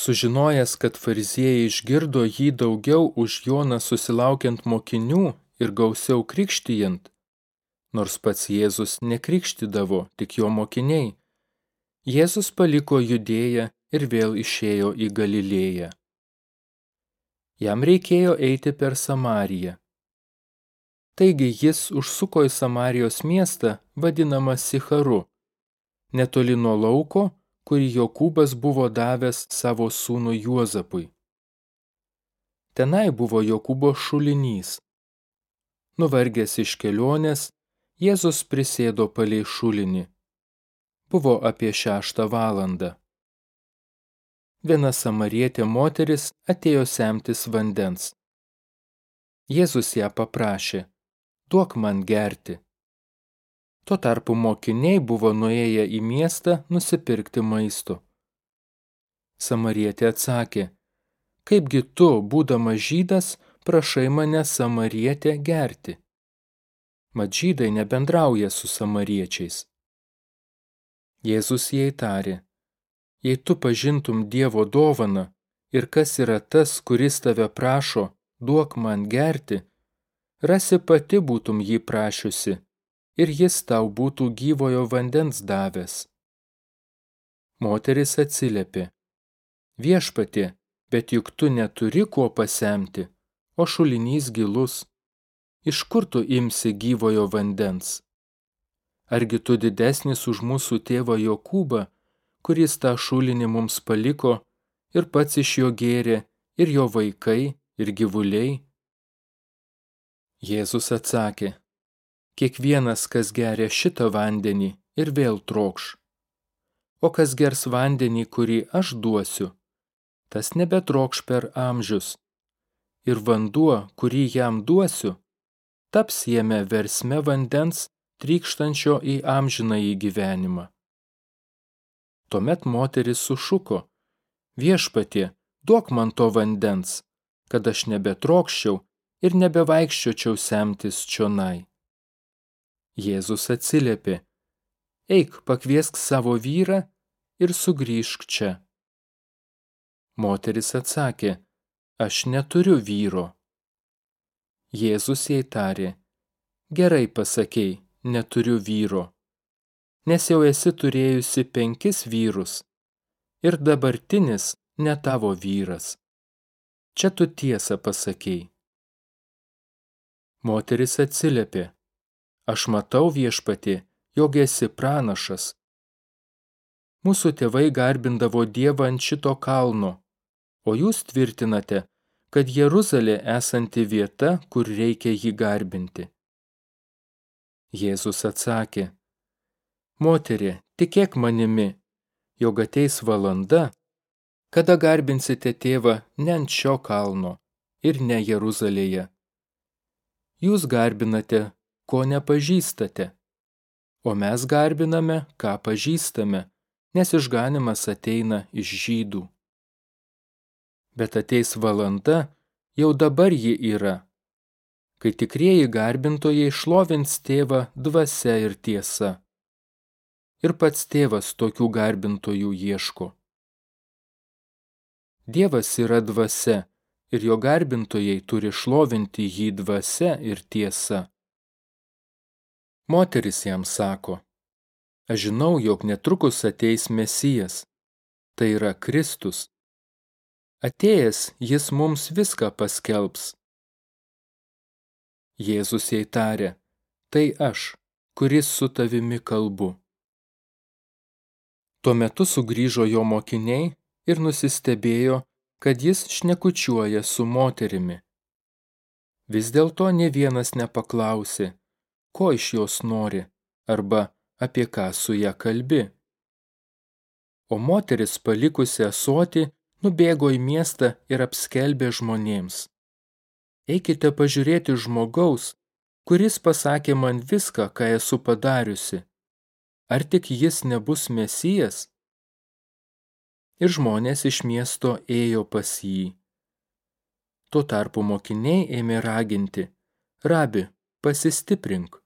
Sužinojęs, kad fariziejai išgirdo jį daugiau už Joną susilaukiant mokinių ir gausiau krikštijant, nors pats Jėzus nekrikštydavo, tik jo mokiniai, Jėzus paliko judėją ir vėl išėjo į Galilėją. Jam reikėjo eiti per Samariją. Taigi jis užsuko į Samarijos miestą, vadinamą Sicharu, netoli nuo lauko, kurį Jokūbas buvo davęs savo sūnų Juozapui. Tenai buvo Jokūbo šulinys. Nuvargęs iš kelionės, Jėzus prisėdo palei šulinį. Buvo apie šeštą valandą. Viena samarietė moteris atėjo semtis vandens. Jėzus ją paprašė, duok man gerti. Tuo tarpu mokiniai buvo nuėję į miestą nusipirkti maisto. Samarietė atsakė, kaipgi tu, būdama žydas, prašai mane samarietę gerti. Mat žydai nebendrauja su samariečiais. Jėzus jai tarė, jei tu pažintum Dievo dovaną ir kas yra tas, kuris tave prašo, duok man gerti, rasi pati būtum jį prašiusi ir jis tau būtų gyvojo vandens davęs. Moteris atsiliepė, viešpatė, bet juk tu neturi kuo pasemti, o šulinys gilus. Iš kur tu imsi gyvojo vandens? Argi tu didesnis už mūsų tėvą Jokūbą, kuris tą šulinį mums paliko ir pats iš jo gėrė, ir jo vaikai, ir gyvuliai? Jėzus atsakė, Kiekvienas, kas geria šitą vandenį ir vėl trokš. O kas gers vandenį, kurį aš duosiu, tas nebetrokš per amžius. Ir vanduo, kurį jam duosiu, taps jame versme vandens trykštančio į amžinąjį gyvenimą. Tuomet moteris sušuko, viešpatie, duok man to vandens, kad aš nebetrokščiau ir nebevaikščiočiau semtis čionai. Jėzus atsiliepė, eik pakviesk savo vyrą ir sugrįžk čia. Moteris atsakė, aš neturiu vyro. Jėzus jai tarė, gerai pasakei, neturiu vyro, nes jau esi turėjusi penkis vyrus ir dabartinis ne tavo vyras. Čia tu tiesą pasakei. Moteris atsiliepė, Aš matau viešpatį, jog esi pranašas. Mūsų tėvai garbindavo Dievą ant šito kalno, o jūs tvirtinate, kad Jeruzalė esanti vieta, kur reikia jį garbinti. Jėzus atsakė, Moterė, tikėk manimi, jog ateis valanda, kada garbinsite tėvą ne ant šio kalno ir ne Jeruzalėje. Jūs garbinate ko nepažįstate. O mes garbiname, ką pažįstame, nes išganimas ateina iš žydų. Bet ateis valanda, jau dabar ji yra, kai tikrieji garbintojai šlovins tėvą dvasia ir tiesa. Ir pats tėvas tokių garbintojų ieško. Dievas yra dvasia ir jo garbintojai turi šlovinti jį dvasia ir tiesa. Moteris jam sako, aš žinau, jog netrukus ateis Mesijas, tai yra Kristus. Atėjęs jis mums viską paskelbs. Jėzus jai tarė, tai aš, kuris su tavimi kalbu. Tuo metu sugrįžo jo mokiniai ir nusistebėjo, kad jis šnekučiuoja su moterimi. Vis dėlto ne vienas nepaklausė, ko iš jos nori arba apie ką su ją kalbi. O moteris palikusi asoti nubėgo į miestą ir apskelbė žmonėms. Eikite pažiūrėti žmogaus, kuris pasakė man viską, ką esu padariusi. Ar tik jis nebus mesijas? Ir žmonės iš miesto ėjo pas jį. Tuo tarpu mokiniai ėmė raginti, rabi, pasistiprink.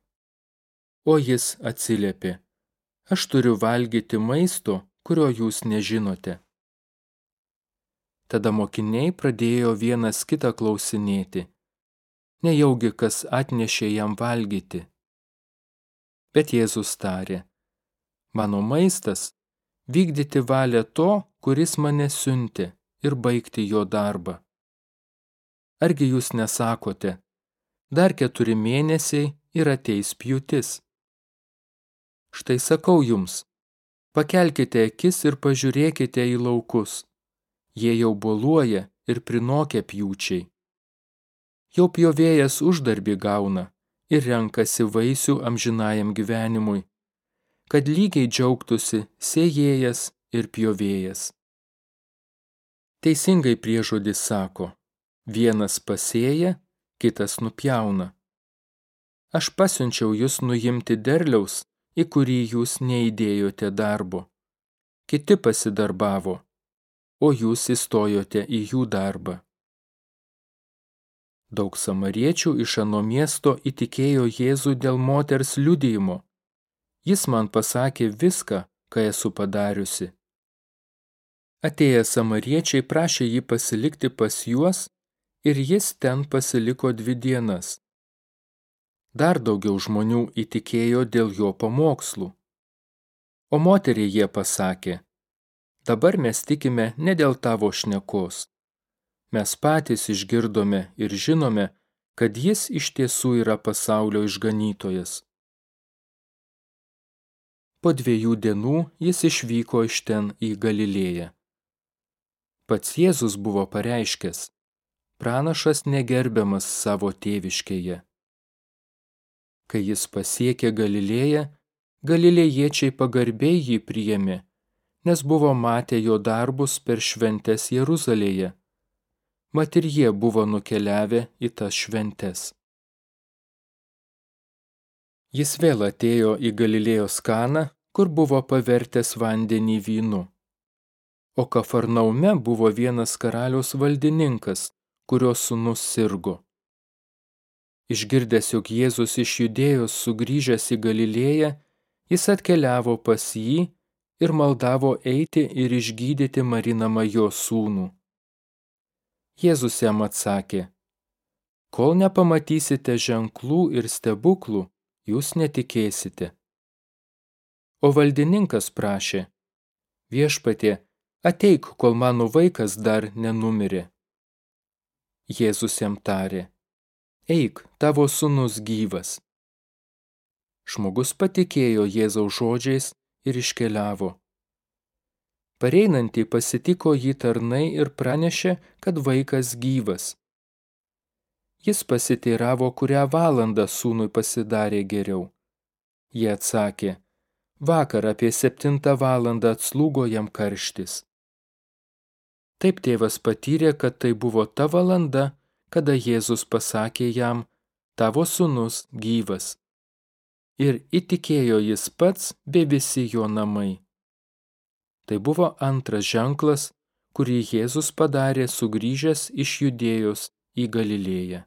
O jis atsiliepė, aš turiu valgyti maisto, kurio jūs nežinote. Tada mokiniai pradėjo vienas kitą klausinėti. Nejaugi kas atnešė jam valgyti. Bet Jėzus tarė, mano maistas - vykdyti valią to, kuris mane siuntė ir baigti jo darbą. Argi jūs nesakote, dar keturi mėnesiai ir ateis pjūtis. Štai sakau jums, pakelkite akis ir pažiūrėkite į laukus. Jie jau boluoja ir prinokia pjūčiai. Jau pjovėjas uždarbį gauna ir renkasi vaisių amžinajam gyvenimui, kad lygiai džiaugtųsi sėjėjas ir pjovėjas. Teisingai priežodis sako, vienas pasėja, kitas nupjauna. Aš pasiunčiau jūs nuimti derliaus, į kurį jūs neįdėjote darbo. Kiti pasidarbavo, o jūs įstojote į jų darbą. Daug samariečių iš ano miesto įtikėjo Jėzų dėl moters liudijimo. Jis man pasakė viską, ką esu padariusi. Atėję samariečiai prašė jį pasilikti pas juos ir jis ten pasiliko dvi dienas. Dar daugiau žmonių įtikėjo dėl jo pamokslų. O moteriai jie pasakė, dabar mes tikime ne dėl tavo šnekos. Mes patys išgirdome ir žinome, kad jis iš tiesų yra pasaulio išganytojas. Po dviejų dienų jis išvyko iš ten į Galilėją. Pats Jėzus buvo pareiškęs, pranašas negerbiamas savo tėviškėje. Kai jis pasiekė Galilėją, galilėjiečiai pagarbiai jį priėmė, nes buvo matę jo darbus per šventes Jeruzalėje. Mat ir jie buvo nukeliavę į tas šventes. Jis vėl atėjo į Galilėjos kaną, kur buvo pavertęs vandenį vynu. O Kafarnaume buvo vienas karaliaus valdininkas, kurio sūnus sirgo. Išgirdęs, jog Jėzus iš judėjos sugrįžęs į Galilėją, jis atkeliavo pas jį ir maldavo eiti ir išgydyti marinamą jo sūnų. Jėzus jam atsakė, kol nepamatysite ženklų ir stebuklų, jūs netikėsite. O valdininkas prašė, viešpatie, ateik, kol mano vaikas dar nenumirė. Jėzus jam tarė, eik, tavo sunus gyvas. Žmogus patikėjo Jėzaus žodžiais ir iškeliavo. Pareinantį pasitiko jį tarnai ir pranešė, kad vaikas gyvas. Jis pasiteiravo, kurią valandą sūnui pasidarė geriau. Jie atsakė, vakar apie septintą valandą atslūgo jam karštis. Taip tėvas patyrė, kad tai buvo ta valanda, kada Jėzus pasakė jam, tavo sunus gyvas. Ir įtikėjo jis pats bei visi jo namai. Tai buvo antras ženklas, kurį Jėzus padarė sugrįžęs iš judėjos į Galilėją.